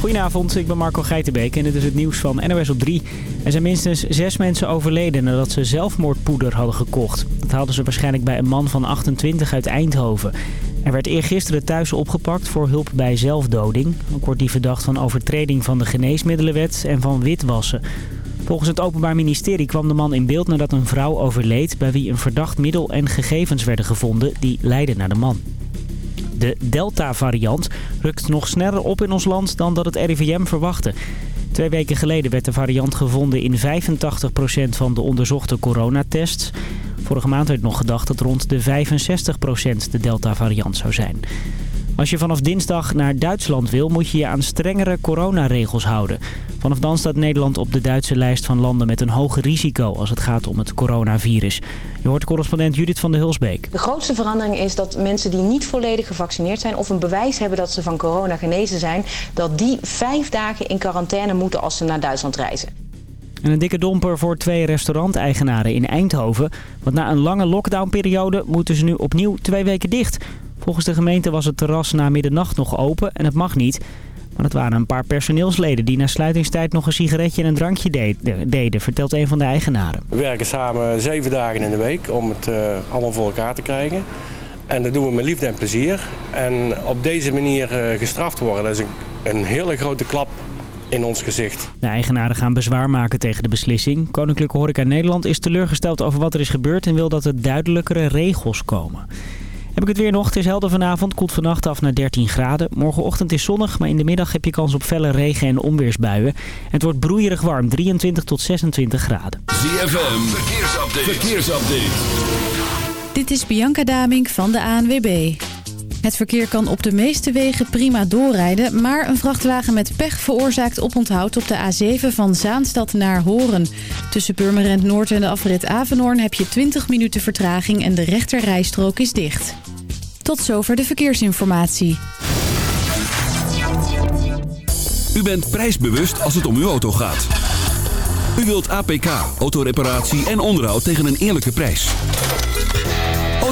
Goedenavond, ik ben Marco Geitenbeek en dit is het nieuws van NOS op 3. Er zijn minstens zes mensen overleden nadat ze zelfmoordpoeder hadden gekocht. Dat haalden ze waarschijnlijk bij een man van 28 uit Eindhoven. Hij werd eergisteren thuis opgepakt voor hulp bij zelfdoding. Ook wordt hij verdacht van overtreding van de geneesmiddelenwet en van witwassen. Volgens het Openbaar Ministerie kwam de man in beeld nadat een vrouw overleed... bij wie een verdacht middel en gegevens werden gevonden die leidden naar de man. De Delta-variant rukt nog sneller op in ons land dan dat het RIVM verwachtte. Twee weken geleden werd de variant gevonden in 85% van de onderzochte coronatests. Vorige maand werd nog gedacht dat rond de 65% de Delta-variant zou zijn. Als je vanaf dinsdag naar Duitsland wil, moet je je aan strengere coronaregels houden. Vanaf dan staat Nederland op de Duitse lijst van landen met een hoog risico als het gaat om het coronavirus. Je hoort correspondent Judith van de Hulsbeek. De grootste verandering is dat mensen die niet volledig gevaccineerd zijn of een bewijs hebben dat ze van corona genezen zijn, dat die vijf dagen in quarantaine moeten als ze naar Duitsland reizen. En een dikke domper voor twee restauranteigenaren in Eindhoven. Want na een lange lockdownperiode moeten ze nu opnieuw twee weken dicht. Volgens de gemeente was het terras na middernacht nog open en het mag niet. Maar het waren een paar personeelsleden die na sluitingstijd nog een sigaretje en een drankje deden, vertelt een van de eigenaren. We werken samen zeven dagen in de week om het uh, allemaal voor elkaar te krijgen. En dat doen we met liefde en plezier. En op deze manier uh, gestraft worden, dat is een, een hele grote klap in ons gezicht. De eigenaren gaan bezwaar maken tegen de beslissing. Koninklijke Horeca Nederland is teleurgesteld over wat er is gebeurd... en wil dat er duidelijkere regels komen. Heb ik het weer nog. Het is helder vanavond. Koelt vannacht af naar 13 graden. Morgenochtend is zonnig, maar in de middag heb je kans op felle regen- en onweersbuien. het wordt broeierig warm, 23 tot 26 graden. ZFM, verkeersupdate. verkeersupdate. Dit is Bianca Damink van de ANWB. Het verkeer kan op de meeste wegen prima doorrijden... maar een vrachtwagen met pech veroorzaakt oponthoud op de A7 van Zaanstad naar Horen. Tussen Purmerend Noord en de afrit Avenhoorn heb je 20 minuten vertraging... en de rechterrijstrook is dicht. Tot zover de verkeersinformatie. U bent prijsbewust als het om uw auto gaat. U wilt APK, autoreparatie en onderhoud tegen een eerlijke prijs.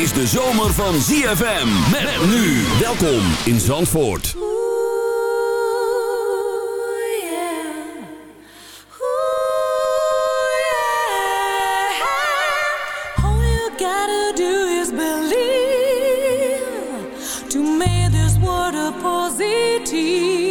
Is de zomer van ZFM. Met nu. Welkom in Zandvoort. All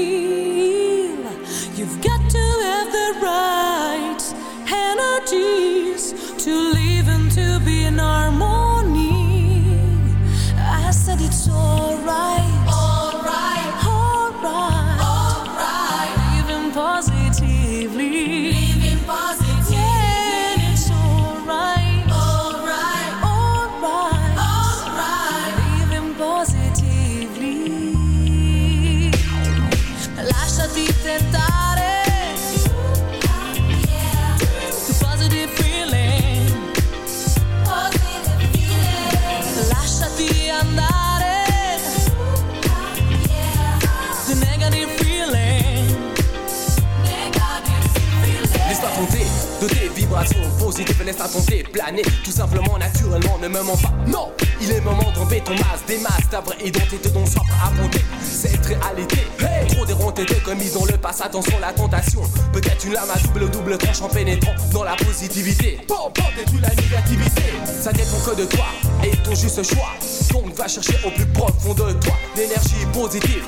de tes positives, laisse-toi tenter, planer, tout simplement, naturellement, ne me mens pas. Non, Il est moment d'enlever ton masque, des masques, ta vraie identité dont soif à monter. Cette réalité, hey trop déronté de commis dans le passe, attention la tentation. Peut-être une lame à double double tranche en pénétrant dans la positivité. Bon, bon, tu la négativité. Ça dépend que de toi et ton juste choix. Donc va chercher au plus profond de toi l'énergie positive.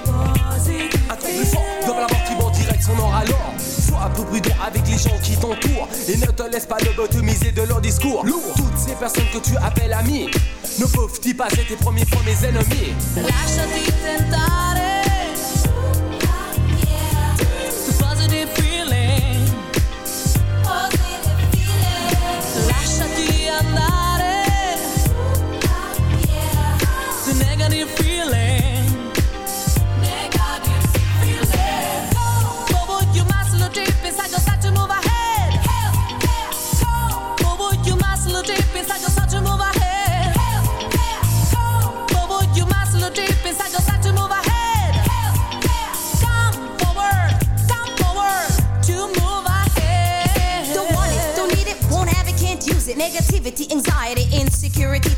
Un truc plus fort dans la son or alors. Sois un peu prudent avec les gens qui t'entourent et ne te laisse pas lobotomiser de leur discours. Toutes ces personnes que tu appelles amis ne peuvent-ils pas être tes premiers fois mes ennemis? Lasciati tentare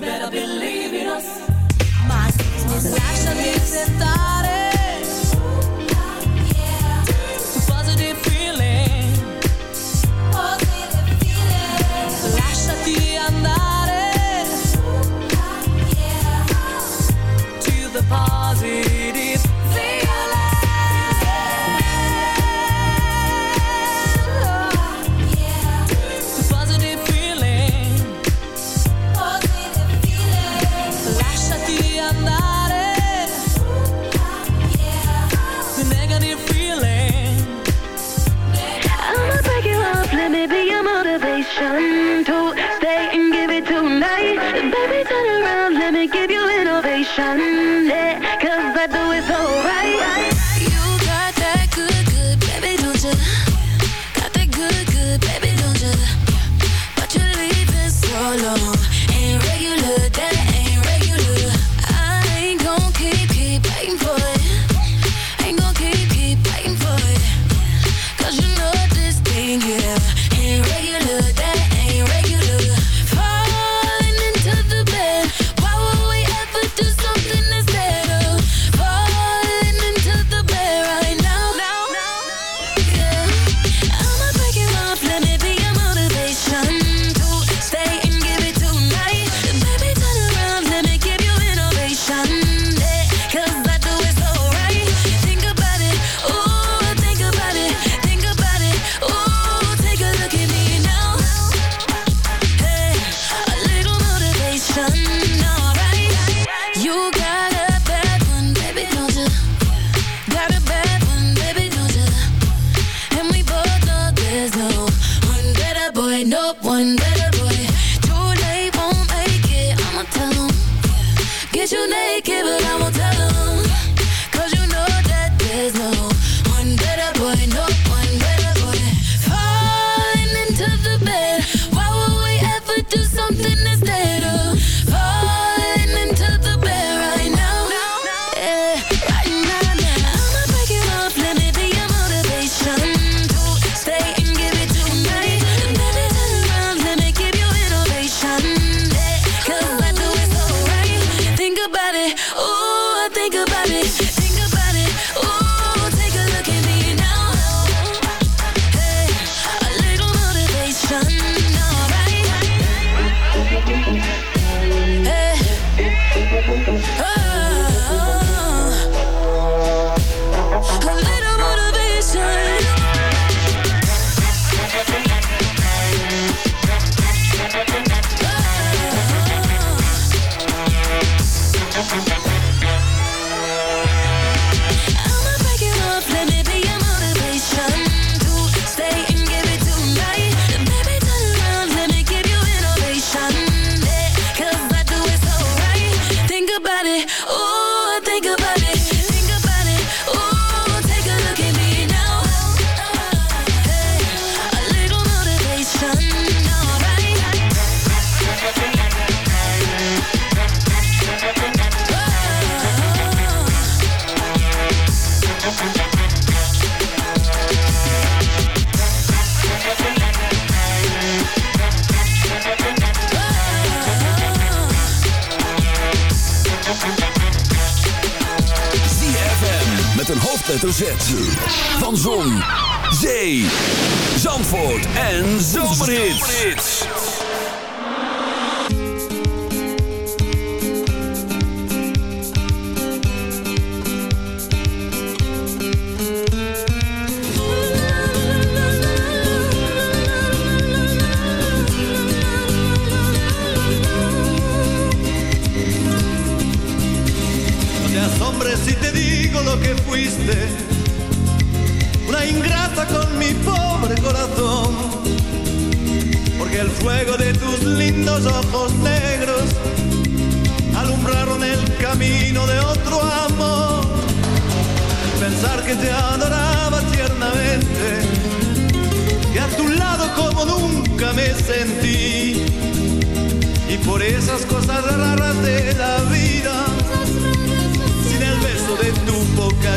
Better believe in us. My Positive feeling. Positive feeling. To the party. Motivation to stay and give it tonight. Baby, turn around, let me give you innovation. Yeah, cause I do it so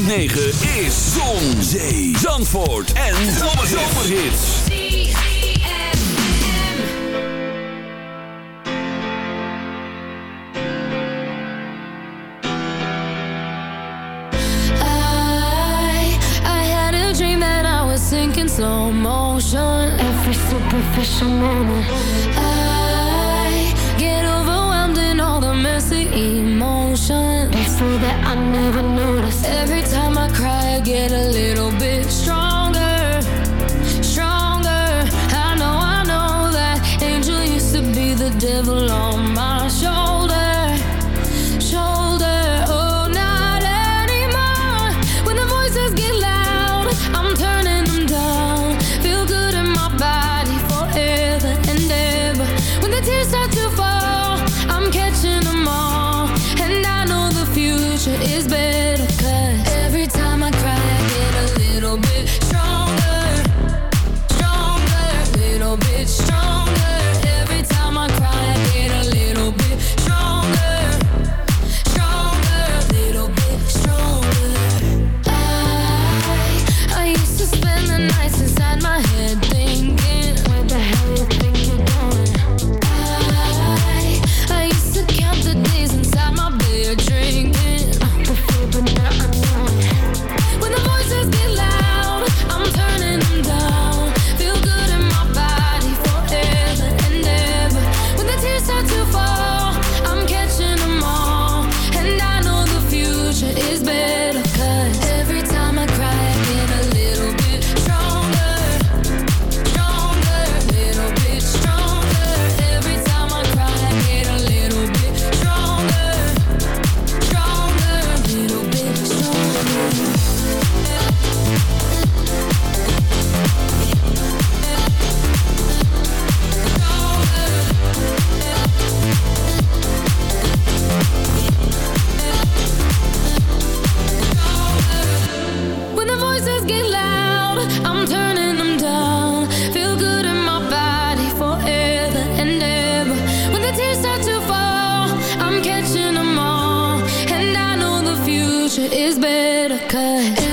106.9 never is better cause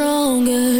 stronger.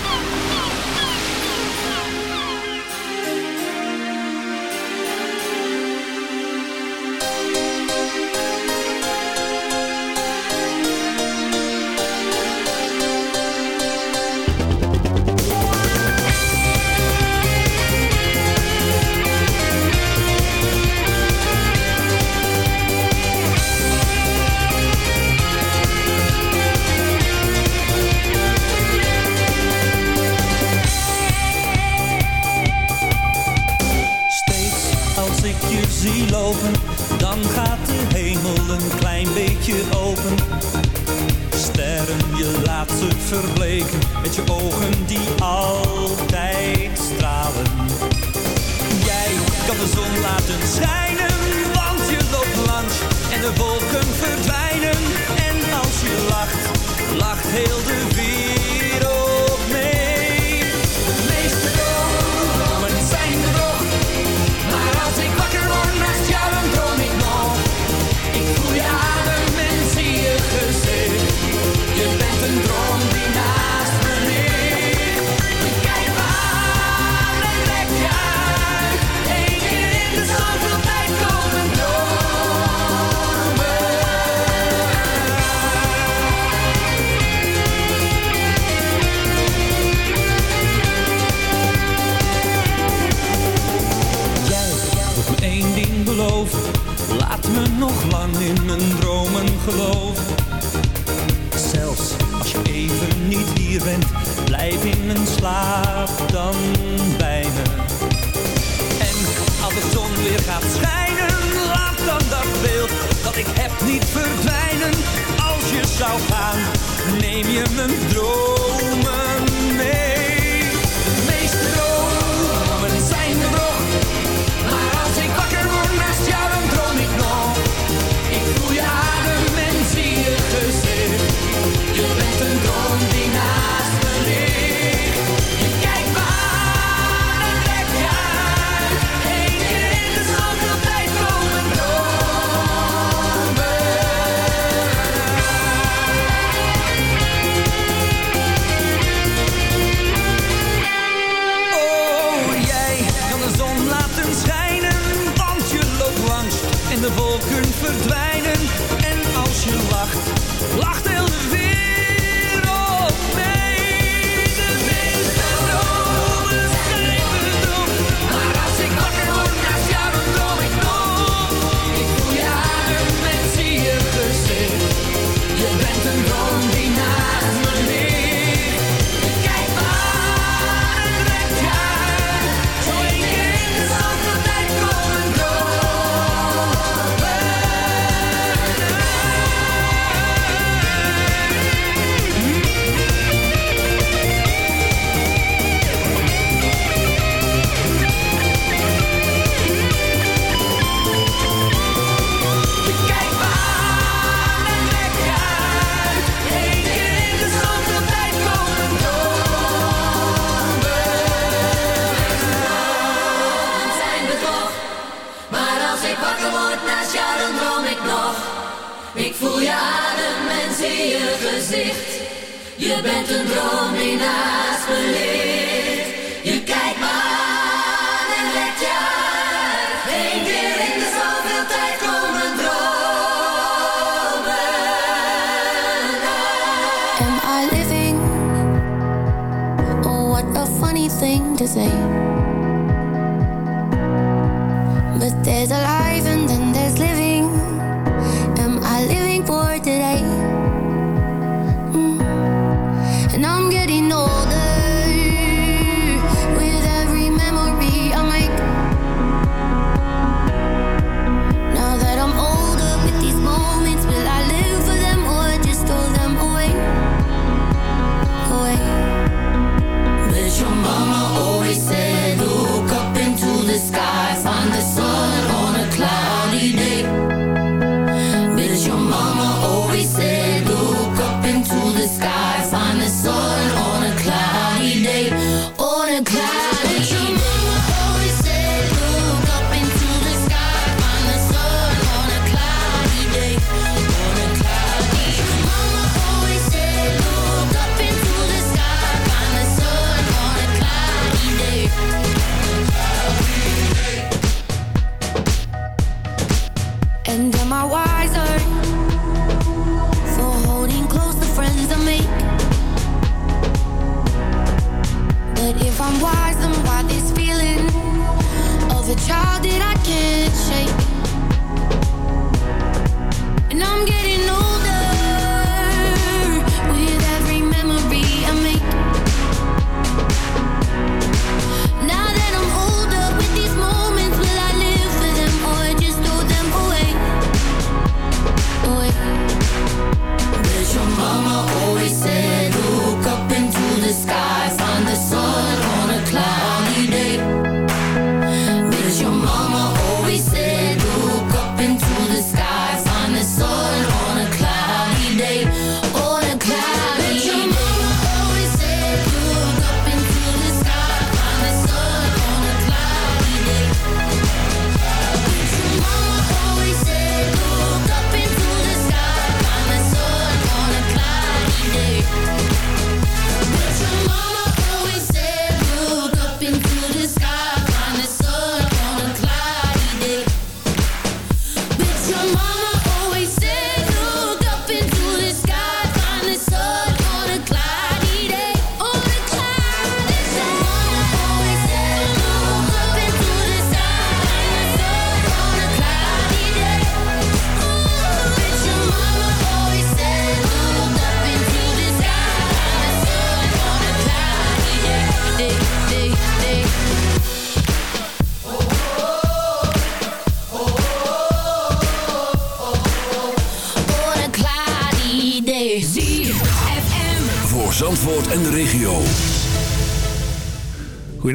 domina believe.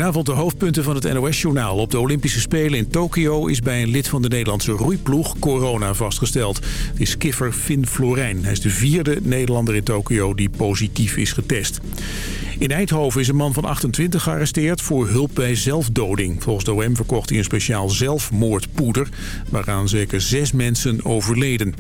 vanavond de hoofdpunten van het NOS-journaal. Op de Olympische Spelen in Tokio is bij een lid van de Nederlandse roeiploeg corona vastgesteld. Het is skiffer Finn Florijn. Hij is de vierde Nederlander in Tokio die positief is getest. In Eindhoven is een man van 28 gearresteerd voor hulp bij zelfdoding. Volgens de OM verkocht hij een speciaal zelfmoordpoeder... waaraan zeker zes mensen overleden.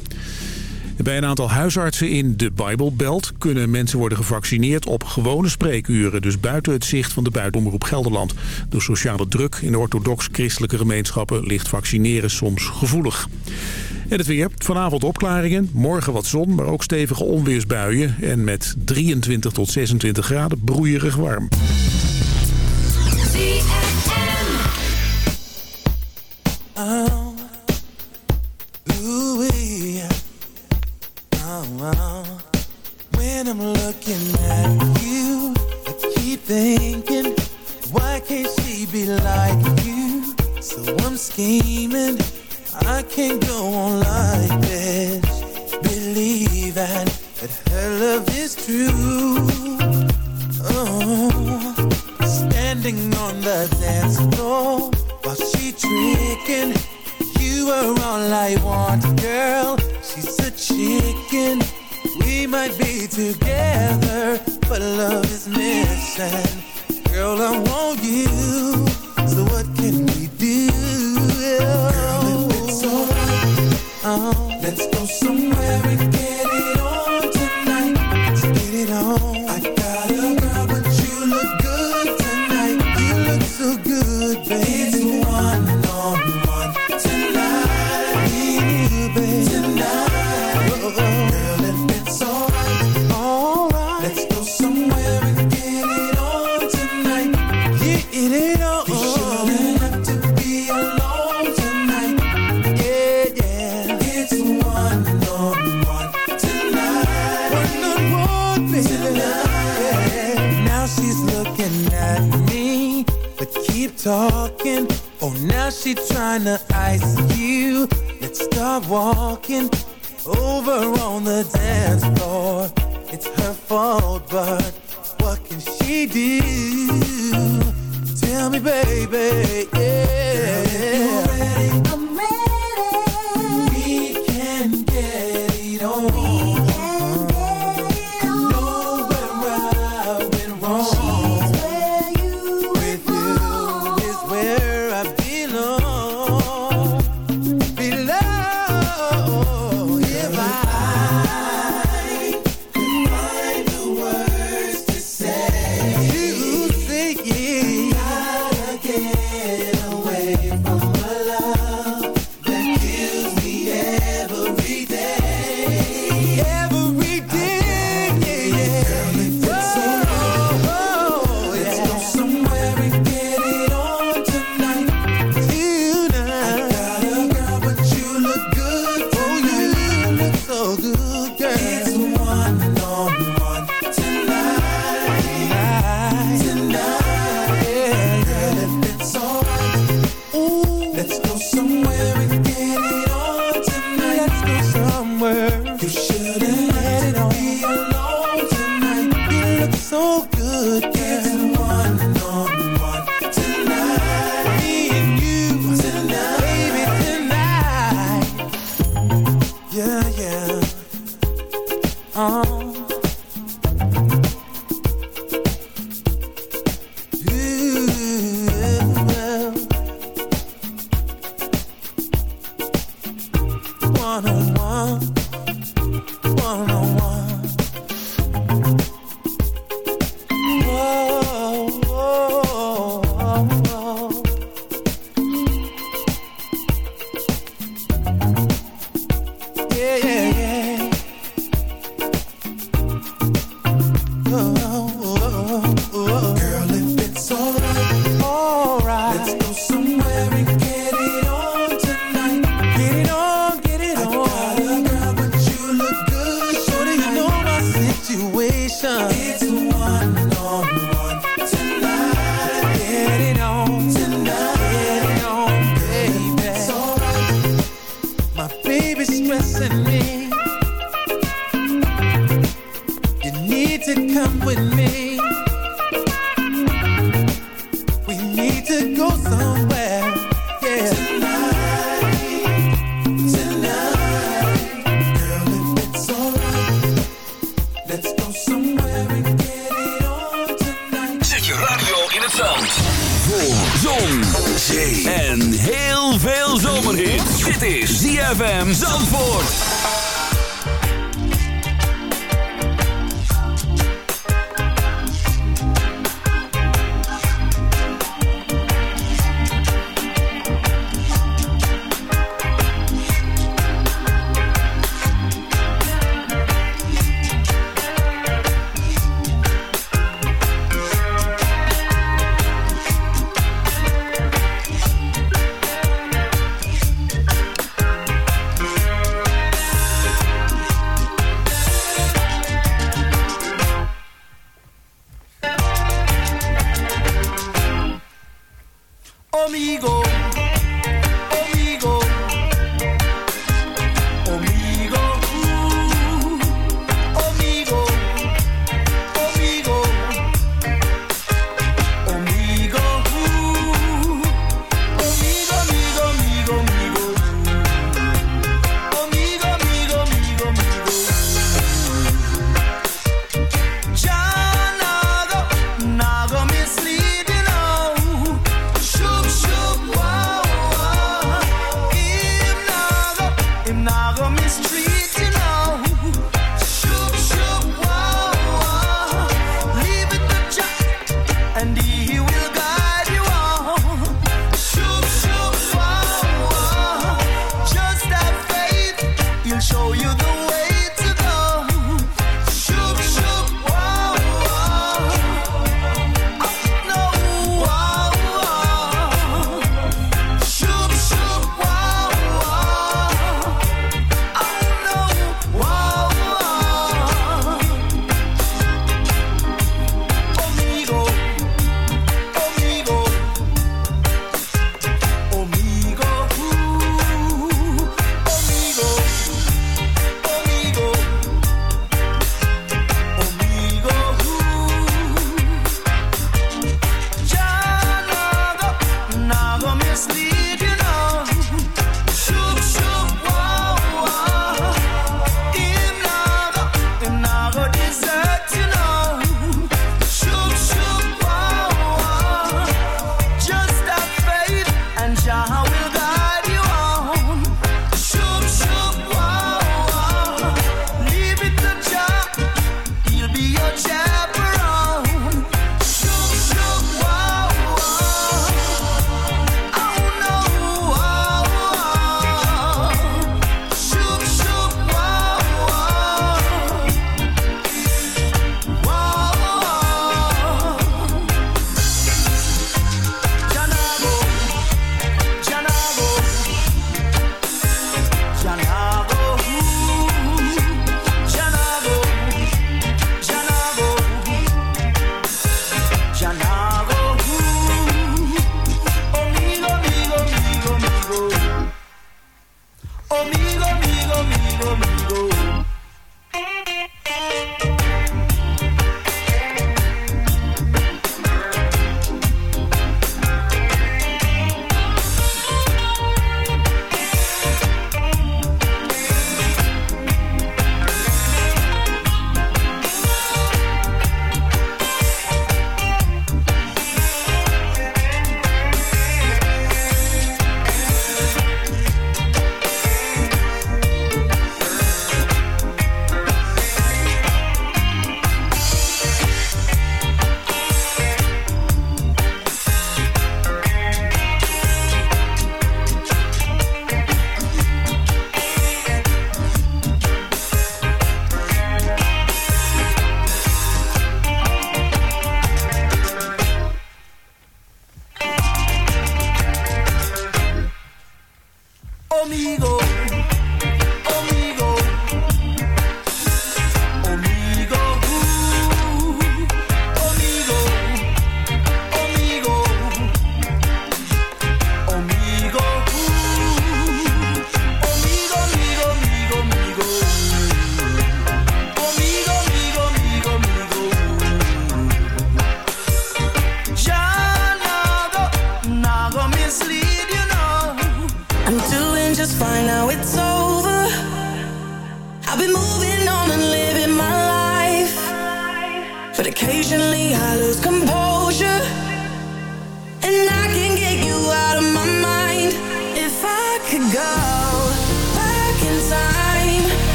Bij een aantal huisartsen in de Bible Bijbelbelt kunnen mensen worden gevaccineerd op gewone spreekuren. Dus buiten het zicht van de buitenomroep Gelderland. Door sociale druk in de orthodox-christelijke gemeenschappen ligt vaccineren soms gevoelig. En het weer. Vanavond opklaringen. Morgen wat zon, maar ook stevige onweersbuien. En met 23 tot 26 graden broeierig warm. start walking over on the dance floor. It's her fault, but what can she do? Tell me, baby, yeah.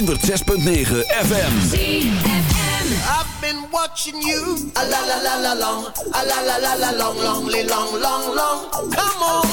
106.9 FM. I've been watching you. A la la la la long. A la la la la long, long, long, long, long. Come on.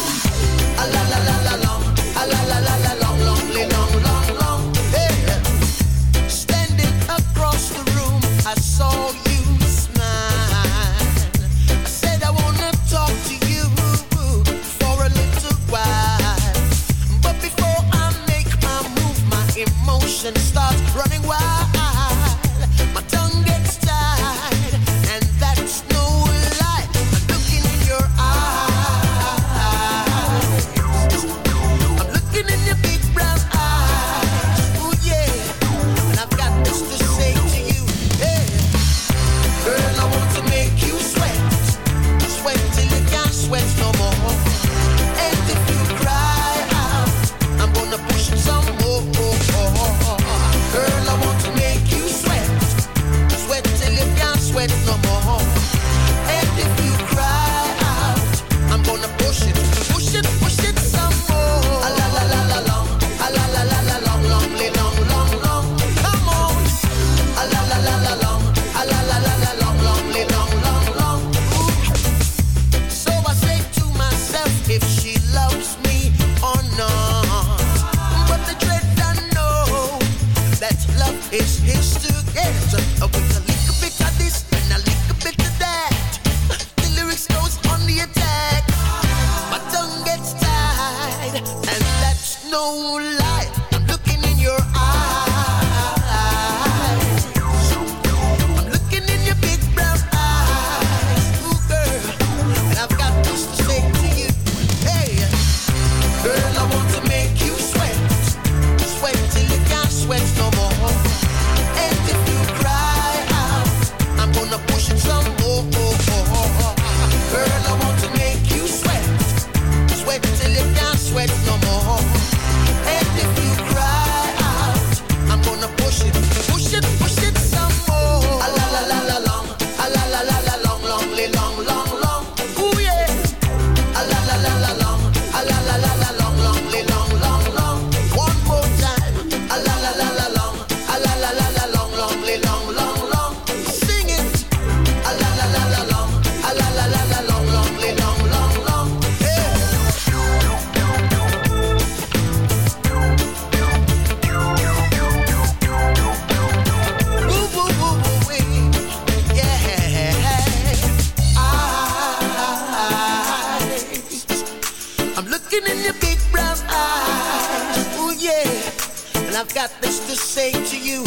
Got this to say to you.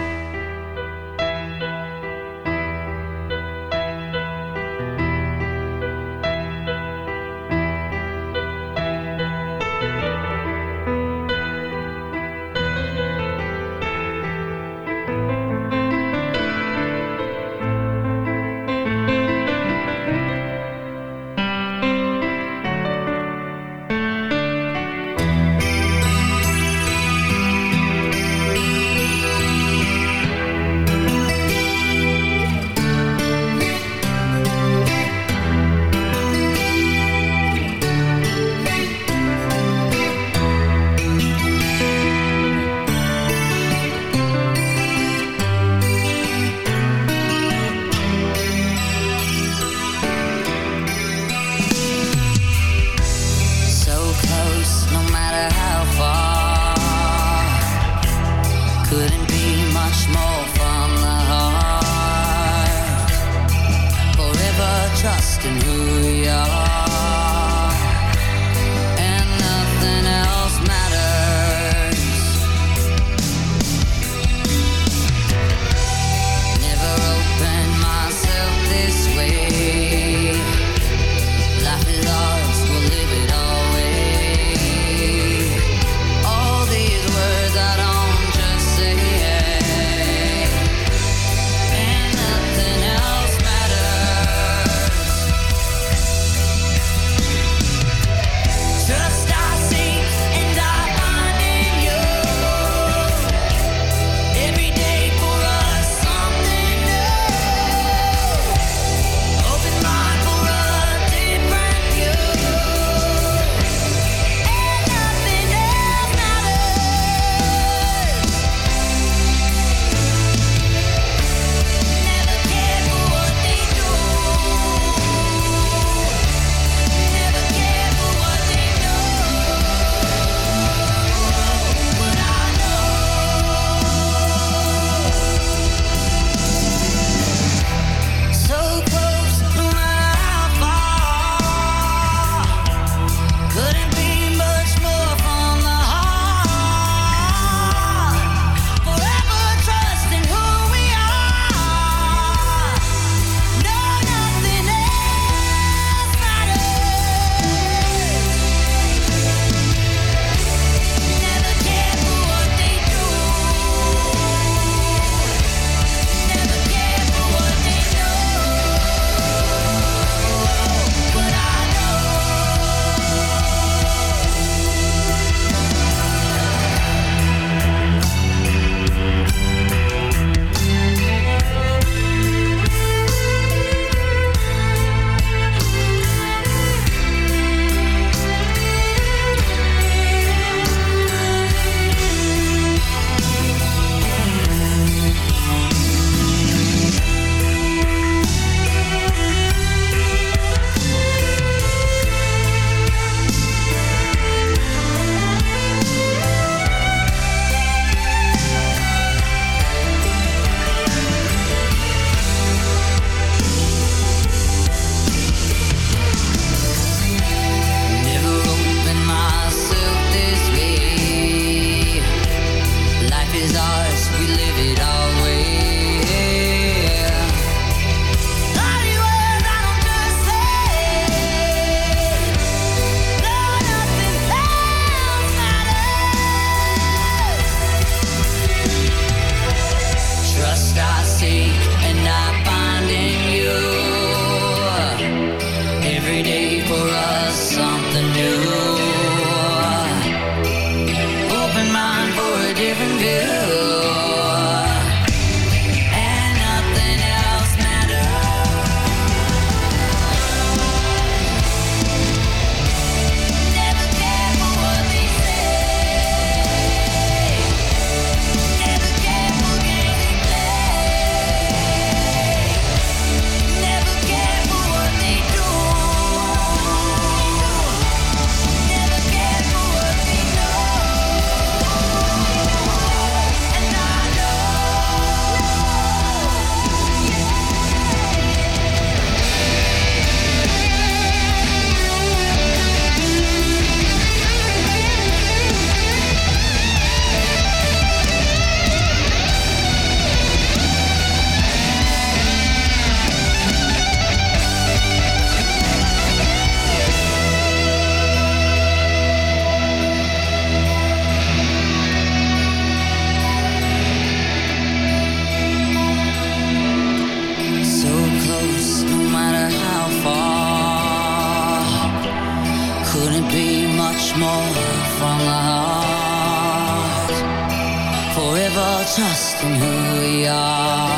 Forever trusting who we are.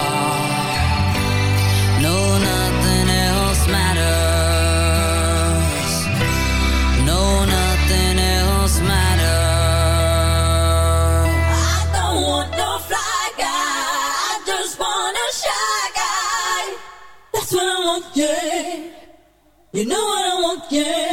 No, nothing else matters. No, nothing else matters. I don't want no fly guy. I just want a shy guy. That's what I want, yeah. You know what I want, yeah.